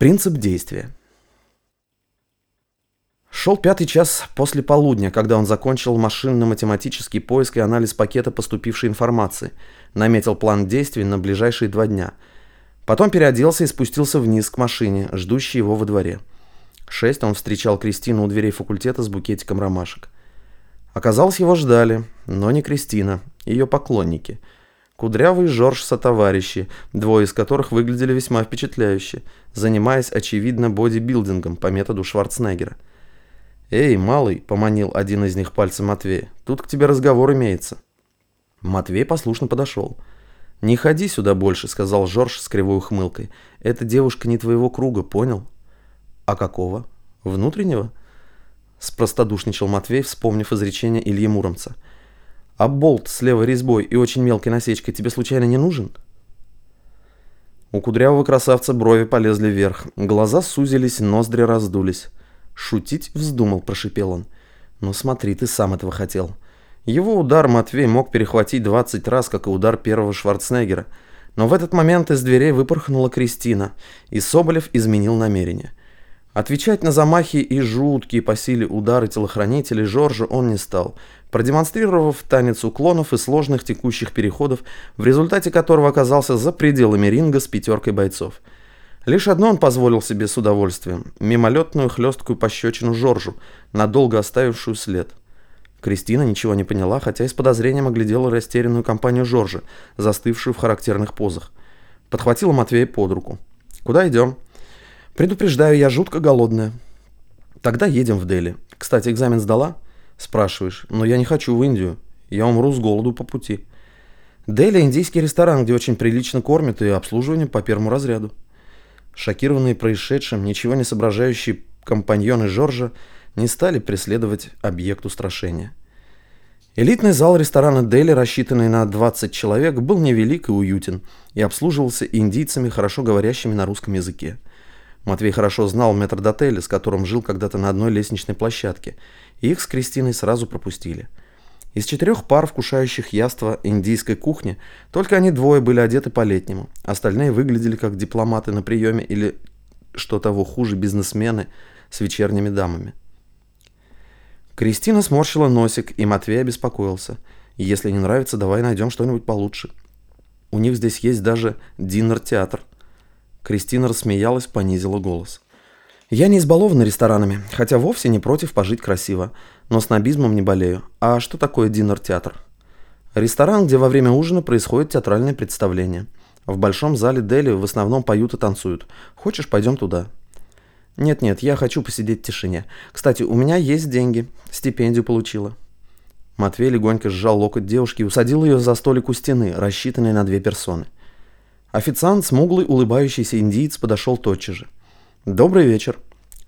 Принцип действия. Шел пятый час после полудня, когда он закончил машинно-математический поиск и анализ пакета поступившей информации, наметил план действий на ближайшие два дня. Потом переоделся и спустился вниз к машине, ждущей его во дворе. шесть он встречал Кристину у дверей факультета с букетиком ромашек. Оказалось, его ждали, но не Кристина, ее поклонники – Кудрявый Жорж сотоварищи, двое из которых выглядели весьма впечатляюще, занимаясь, очевидно, бодибилдингом по методу Шварценеггера. «Эй, малый!» – поманил один из них пальцем Матвея. «Тут к тебе разговор имеется». Матвей послушно подошел. «Не ходи сюда больше», – сказал Жорж с кривой ухмылкой. «Эта девушка не твоего круга, понял?» «А какого? Внутреннего?» – спростодушничал Матвей, вспомнив изречение Ильи Муромца – а болт с левой резьбой и очень мелкой насечкой тебе случайно не нужен? У кудрявого красавца брови полезли вверх, глаза сузились, ноздри раздулись. «Шутить вздумал», – прошипел он. «Ну смотри, ты сам этого хотел». Его удар Матвей мог перехватить 20 раз, как и удар первого Шварценеггера. Но в этот момент из дверей выпорхнула Кристина, и Соболев изменил намерение. Отвечать на замахи и жуткие по силе удары телохранителей Жоржа он не стал, продемонстрировав танец уклонов и сложных текущих переходов, в результате которого оказался за пределами ринга с пятеркой бойцов. Лишь одно он позволил себе с удовольствием – мимолетную хлесткую пощечину Жоржу, надолго оставившую след. Кристина ничего не поняла, хотя и с подозрением оглядела растерянную компанию Жоржа, застывшую в характерных позах. Подхватила Матвея под руку. «Куда идем?» Предупреждаю, я жутко голодная. Тогда едем в Дели. Кстати, экзамен сдала? Спрашиваешь. Но я не хочу в Индию. Я умру с голоду по пути. Дели – индийский ресторан, где очень прилично кормят и обслуживание по первому разряду. Шокированные происшедшим, ничего не соображающие компаньоны Жоржа не стали преследовать объект устрашения. Элитный зал ресторана Дели, рассчитанный на 20 человек, был невелик и уютен и обслуживался индийцами, хорошо говорящими на русском языке. Матвей хорошо знал метрдотеля, с которым жил когда-то на одной лестничной площадке, и их с Кристиной сразу пропустили. Из четырех пар, вкушающих яства индийской кухни, только они двое были одеты по-летнему. Остальные выглядели как дипломаты на приеме или, что того хуже, бизнесмены с вечерними дамами. Кристина сморщила носик, и Матвей обеспокоился. «Если не нравится, давай найдем что-нибудь получше. У них здесь есть даже динер-театр. Кристина рассмеялась, понизила голос. «Я не избалована ресторанами, хотя вовсе не против пожить красиво, но снобизмом не болею. А что такое динер-театр?» «Ресторан, где во время ужина происходит театральное представление. В большом зале Дели в основном поют и танцуют. Хочешь, пойдем туда?» «Нет-нет, я хочу посидеть в тишине. Кстати, у меня есть деньги. Стипендию получила». Матвей легонько сжал локоть девушки и усадил ее за столик у стены, рассчитанный на две персоны. Официант, смуглый, улыбающийся индиец, подошел тотчас же. «Добрый вечер.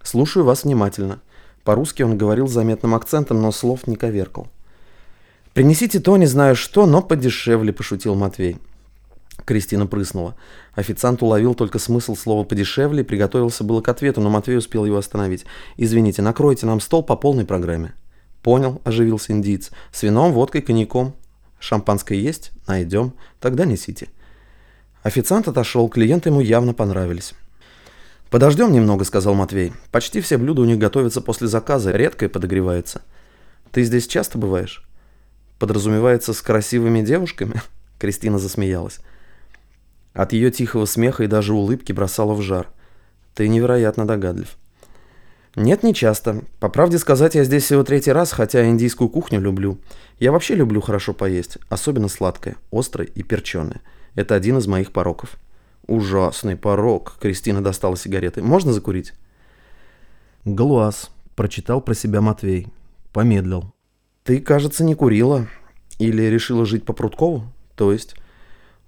Слушаю вас внимательно». По-русски он говорил с заметным акцентом, но слов не коверкал. «Принесите то, не знаю что, но подешевле», – пошутил Матвей. Кристина прыснула. Официант уловил только смысл слова «подешевле» и приготовился было к ответу, но Матвей успел его остановить. «Извините, накройте нам стол по полной программе». «Понял», – оживился индиец. «С вином, водкой, коньяком. Шампанское есть? Найдем. Тогда несите». Официант отошел, клиенты ему явно понравились. «Подождем немного», — сказал Матвей. «Почти все блюда у них готовятся после заказа, редко и подогревается. Ты здесь часто бываешь?» «Подразумевается с красивыми девушками?» Кристина засмеялась. От ее тихого смеха и даже улыбки бросала в жар. «Ты невероятно догадлив». «Нет, не часто. По правде сказать, я здесь всего третий раз, хотя индийскую кухню люблю. Я вообще люблю хорошо поесть, особенно сладкое, острое и перченое. Это один из моих пороков. Ужасный порок. Кристина достала сигареты. Можно закурить? Глаз. Прочитал про себя Матвей. Помедлил. Ты, кажется, не курила. Или решила жить по Прудкову? То есть...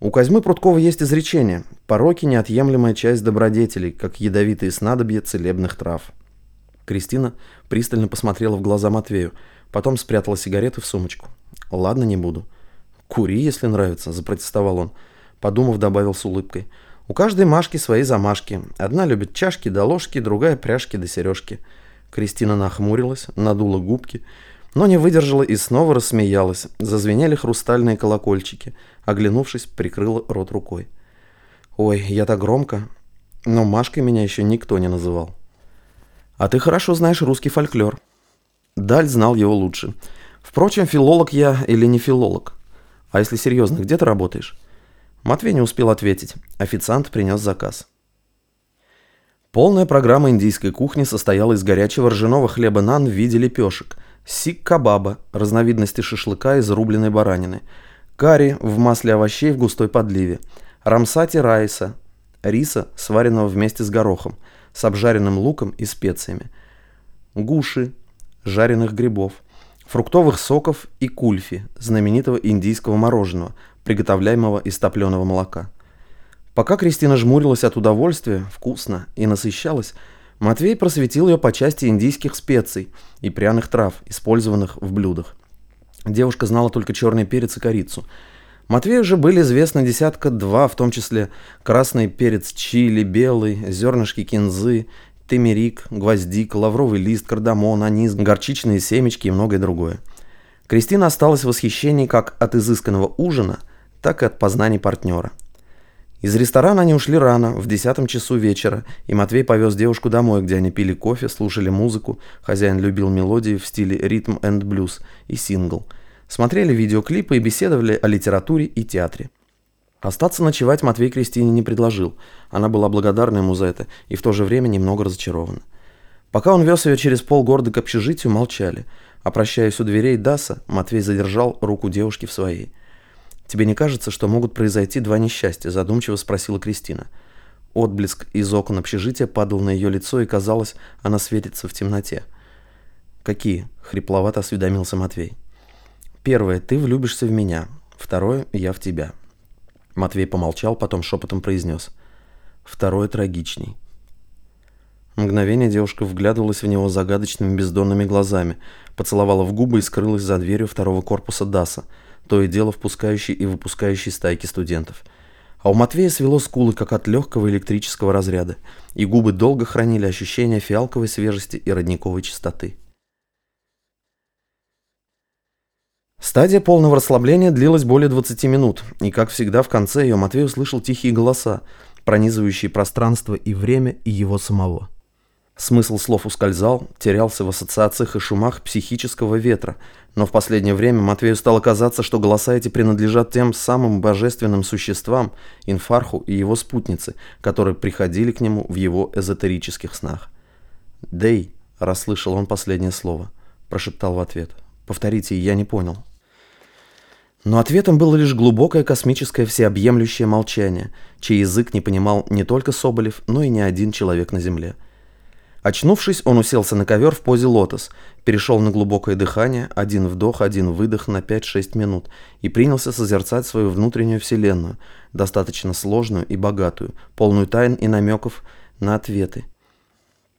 У Козьмы Прудкова есть изречение «Пороки – неотъемлемая часть добродетелей, как ядовитые снадобья целебных трав». Кристина пристально посмотрела в глаза Матвею, потом спрятала сигареты в сумочку. «Ладно, не буду». «Кури, если нравится», – запротестовал он. Подумав, добавил с улыбкой. У каждой Машки свои замашки. Одна любит чашки да ложки, другая пряжки да сережки. Кристина нахмурилась, надула губки, но не выдержала и снова рассмеялась. Зазвенели хрустальные колокольчики. Оглянувшись, прикрыла рот рукой. «Ой, я так громко!» но Машкой меня еще никто не называл. А ты хорошо знаешь русский фольклор. Даль знал его лучше. Впрочем, филолог я или не филолог? А если серьезно, где ты работаешь? Матвей не успел ответить. Официант принес заказ. Полная программа индийской кухни состояла из горячего ржаного хлеба нан в виде лепешек, сик-кабаба, разновидности шашлыка из рубленой баранины, карри в масле овощей в густой подливе, рамсати райса, риса, сваренного вместе с горохом, с обжаренным луком и специями, гуши, жареных грибов, фруктовых соков и кульфи, знаменитого индийского мороженого, приготовляемого из топленого молока. Пока Кристина жмурилась от удовольствия, вкусно и насыщалась, Матвей просветил ее по части индийских специй и пряных трав, использованных в блюдах. Девушка знала только черный перец и корицу – Матвею же были известны десятка-два, в том числе красный перец чили, белый, зернышки кинзы, темерик, гвоздик, лавровый лист, кардамон, анис, горчичные семечки и многое другое. Кристина осталась в восхищении как от изысканного ужина, так и от познаний партнера. Из ресторана они ушли рано, в десятом часу вечера, и Матвей повез девушку домой, где они пили кофе, слушали музыку, хозяин любил мелодии в стиле ритм энд блюз и сингл – смотрели видеоклипы и беседовали о литературе и театре. Остаться ночевать Матвей Кристине не предложил. Она была благодарна ему за это и в то же время немного разочарована. Пока он вез ее через полгорода к общежитию, молчали. А прощаясь у дверей Даса, Матвей задержал руку девушки в своей. «Тебе не кажется, что могут произойти два несчастья?» – задумчиво спросила Кристина. Отблеск из окон общежития падал на ее лицо, и казалось, она светится в темноте. «Какие?» – хрипловато осведомился Матвей. Первое, ты влюбишься в меня. Второе, я в тебя. Матвей помолчал, потом шепотом произнес. Второе трагичней. Мгновение девушка вглядывалась в него загадочными бездонными глазами, поцеловала в губы и скрылась за дверью второго корпуса ДАСа, то и дело впускающей и выпускающей стайки студентов. А у Матвея свело скулы, как от легкого электрического разряда, и губы долго хранили ощущение фиалковой свежести и родниковой чистоты. Стадия полного расслабления длилась более 20 минут, и, как всегда, в конце ее Матвей услышал тихие голоса, пронизывающие пространство и время, и его самого. Смысл слов ускользал, терялся в ассоциациях и шумах психического ветра, но в последнее время Матвею стало казаться, что голоса эти принадлежат тем самым божественным существам, Инфарху и его спутнице, которые приходили к нему в его эзотерических снах. «Дэй», — расслышал он последнее слово, прошептал в ответ. «Повторите, я не понял». Но ответом было лишь глубокое космическое всеобъемлющее молчание, чей язык не понимал не только Соболев, но и ни один человек на Земле. Очнувшись, он уселся на ковер в позе лотос, перешел на глубокое дыхание, один вдох, один выдох на 5-6 минут и принялся созерцать свою внутреннюю вселенную, достаточно сложную и богатую, полную тайн и намеков на ответы.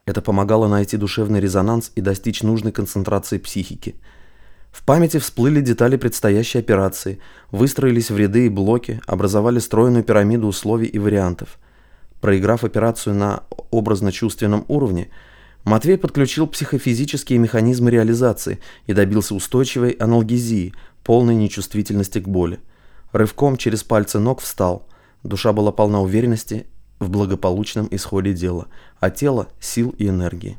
Это помогало найти душевный резонанс и достичь нужной концентрации психики – в памяти всплыли детали предстоящей операции, выстроились в ряды и блоки, образовали стройную пирамиду условий и вариантов. Проиграв операцию на образно-чувственном уровне, Матвей подключил психофизические механизмы реализации и добился устойчивой аналгезии, полной нечувствительности к боли. Рывком через пальцы ног встал. Душа была полна уверенности в благополучном исходе дела, а тело – сил и энергии.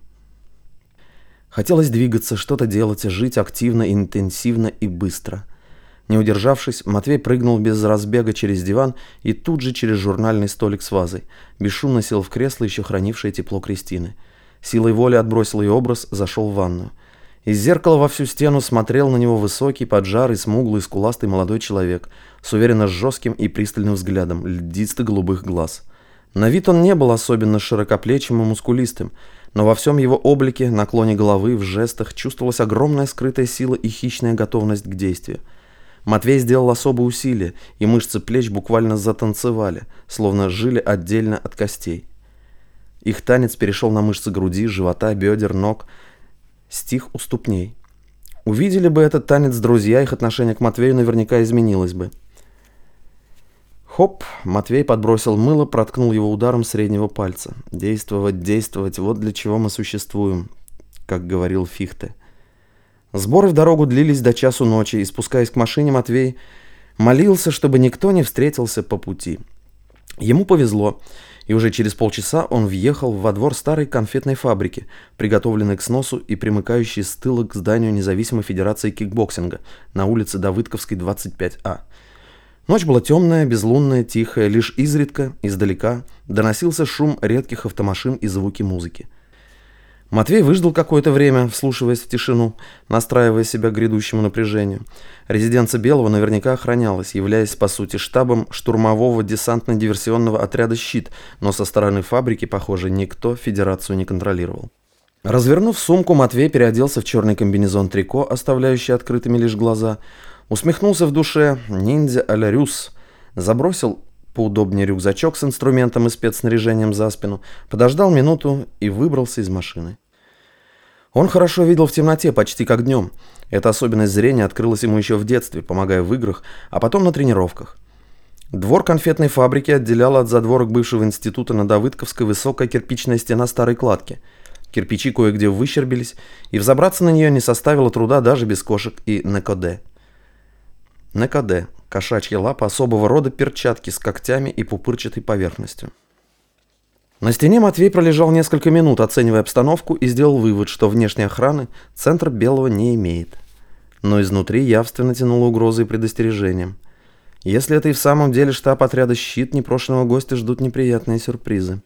Хотелось двигаться, что-то делать, жить активно, интенсивно и быстро. Не удержавшись, Матвей прыгнул без разбега через диван и тут же через журнальный столик с вазой. Бесшумно сел в кресло, еще хранившее тепло Кристины. Силой воли отбросил ее образ, зашел в ванную. Из зеркала во всю стену смотрел на него высокий, поджарый, смуглый, скуластый молодой человек с уверенно жестким и пристальным взглядом льдисто-голубых глаз. На вид он не был особенно широкоплечим и мускулистым, но во всем его облике, наклоне головы, в жестах чувствовалась огромная скрытая сила и хищная готовность к действию. Матвей сделал особое усилие, и мышцы плеч буквально затанцевали, словно жили отдельно от костей. Их танец перешел на мышцы груди, живота, бедер, ног, стих у ступней. Увидели бы этот танец друзья, их отношение к Матвею наверняка изменилось бы. Хоп, Матвей подбросил мыло, проткнул его ударом среднего пальца. Действовать, действовать, вот для чего мы существуем, как говорил Фихте. Сборы в дорогу длились до часу ночи, и спускаясь к машине, Матвей молился, чтобы никто не встретился по пути. Ему повезло. и уже через полчаса он въехал во двор старой конфетной фабрики, приготовленной к сносу и примыкающей с тыла к зданию независимой федерации кикбоксинга на улице Давыдковской, 25А. Ночь была темная, безлунная, тихая, лишь изредка, издалека, доносился шум редких автомашин и звуки музыки. Матвей выждал какое-то время, вслушиваясь в тишину, настраивая себя к грядущему напряжению. Резиденция Белого наверняка охранялась, являясь, по сути, штабом штурмового десантно-диверсионного отряда «Щит», но со стороны фабрики, похоже, никто федерацию не контролировал. Развернув сумку, Матвей переоделся в черный комбинезон трико, оставляющий открытыми лишь глаза – Усмехнулся в душе ниндзя Рюс, забросил поудобнее рюкзачок с инструментом и спецснаряжением за спину, подождал минуту и выбрался из машины. Он хорошо видел в темноте, почти как днем. Эта особенность зрения открылась ему еще в детстве, помогая в играх, а потом на тренировках. Двор конфетной фабрики отделяла от задворок бывшего института на Давыдковской высокая кирпичная стена старой кладки. Кирпичи кое-где выщербились, и взобраться на нее не составило труда даже без кошек и некоде. НКД – кошачья лапа особого рода перчатки с когтями и пупырчатой поверхностью. На стене Матвей пролежал несколько минут, оценивая обстановку, и сделал вывод, что внешней охраны центр Белого не имеет. Но изнутри явственно тянуло угрозой и предостережением. Если это и в самом деле штаб отряда «Щит», непрошенного гостя ждут неприятные сюрпризы.